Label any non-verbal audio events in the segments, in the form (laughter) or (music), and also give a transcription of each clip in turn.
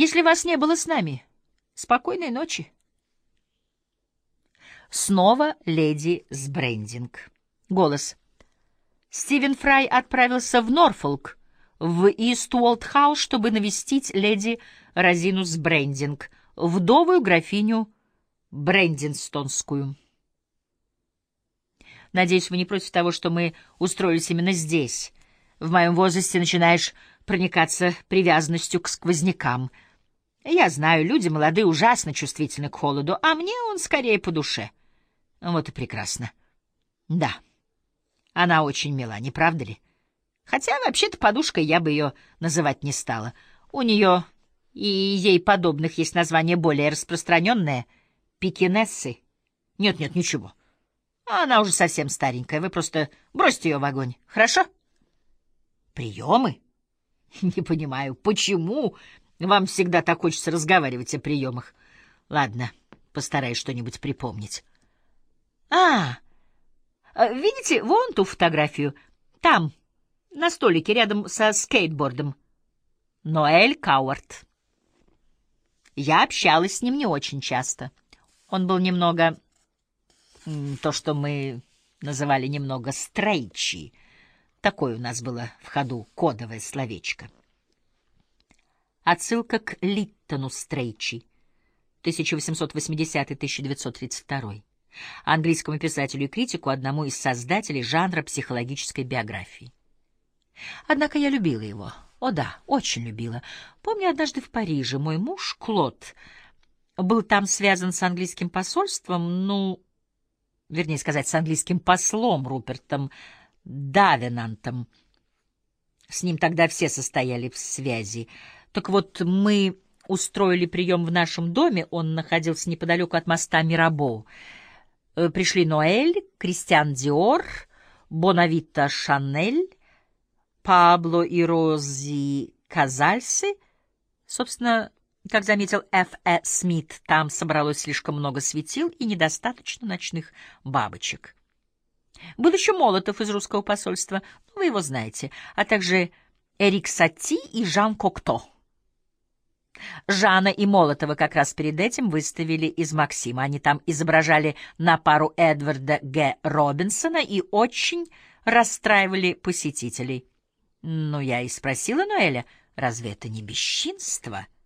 Если вас не было с нами, спокойной ночи. Снова леди Сбрендинг. Голос. Стивен Фрай отправился в Норфолк, в Ист-Уолт-хаус, чтобы навестить леди Розину Сбрендинг, вдовую графиню Брендинстонскую. Надеюсь, вы не против того, что мы устроились именно здесь. В моем возрасте начинаешь проникаться привязанностью к сквознякам. Я знаю, люди молодые ужасно чувствительны к холоду, а мне он скорее по душе. Вот и прекрасно. Да, она очень мила, не правда ли? Хотя, вообще-то, подушкой я бы ее называть не стала. У нее и ей подобных есть название более распространенное — пекинессы. Нет-нет, ничего. Она уже совсем старенькая, вы просто бросьте ее в огонь, хорошо? Приемы? (laughs) Не понимаю, почему вам всегда так хочется разговаривать о приемах? Ладно, постараюсь что-нибудь припомнить. А, видите, вон ту фотографию? Там, на столике рядом со скейтбордом. Ноэль Кауарт. Я общалась с ним не очень часто. Он был немного то, что мы называли немного стрейчи. Такое у нас было в ходу кодовое словечко. Отсылка к Литтону Стрейчи, 1880-1932, английскому писателю и критику, одному из создателей жанра психологической биографии. Однако я любила его. О да, очень любила. Помню, однажды в Париже мой муж, Клод, был там связан с английским посольством, ну, вернее сказать, с английским послом Рупертом Давенантом. С ним тогда все состояли в связи. Так вот, мы устроили прием в нашем доме, он находился неподалеку от моста Мирабоу. Э, пришли Ноэль, Кристиан Диор, Бонавита Шанель, Пабло и Рози Казальсы. Собственно, как заметил Ф. Э. Смит, там собралось слишком много светил и недостаточно ночных бабочек. Был еще Молотов из русского посольства, ну, вы его знаете, а также Эрик Сати и Жан Кокто. Жана и Молотова как раз перед этим выставили из Максима. Они там изображали на пару Эдварда Г. Робинсона и очень расстраивали посетителей. Ну, я и спросила Ноэля, разве это не бесчинство? —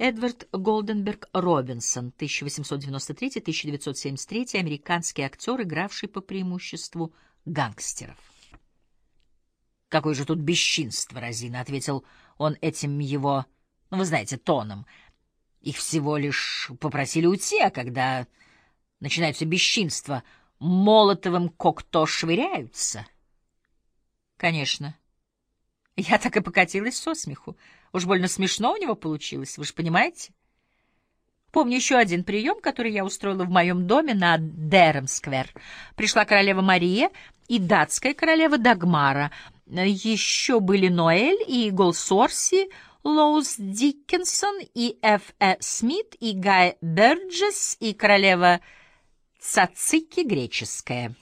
Эдвард Голденберг Робинсон, 1893-1973, американский актер, игравший по преимуществу гангстеров. «Какое же тут бесчинство, Розина!» — ответил он этим его, вы знаете, тоном. «Их всего лишь попросили уйти, а когда начинается бесчинство, молотовым кокто швыряются». «Конечно. Я так и покатилась со смеху. Уж больно смешно у него получилось, вы же понимаете? Помню еще один прием, который я устроила в моем доме на Дерем-сквер. Пришла королева Мария и датская королева Дагмара. Еще были Ноэль и Голсорси, Лоуз Диккенсон и Ф. Э. Смит и Гай Берджес и королева Цацики греческая.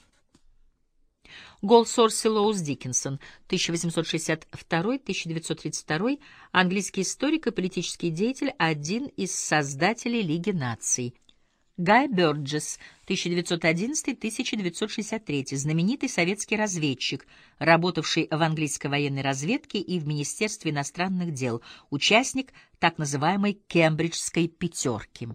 Голсор Силоус Диккенсон, 1862-1932, английский историк и политический деятель, один из создателей Лиги наций. Гай Бёрджес, 1911-1963, знаменитый советский разведчик, работавший в английской военной разведке и в Министерстве иностранных дел, участник так называемой «Кембриджской пятерки».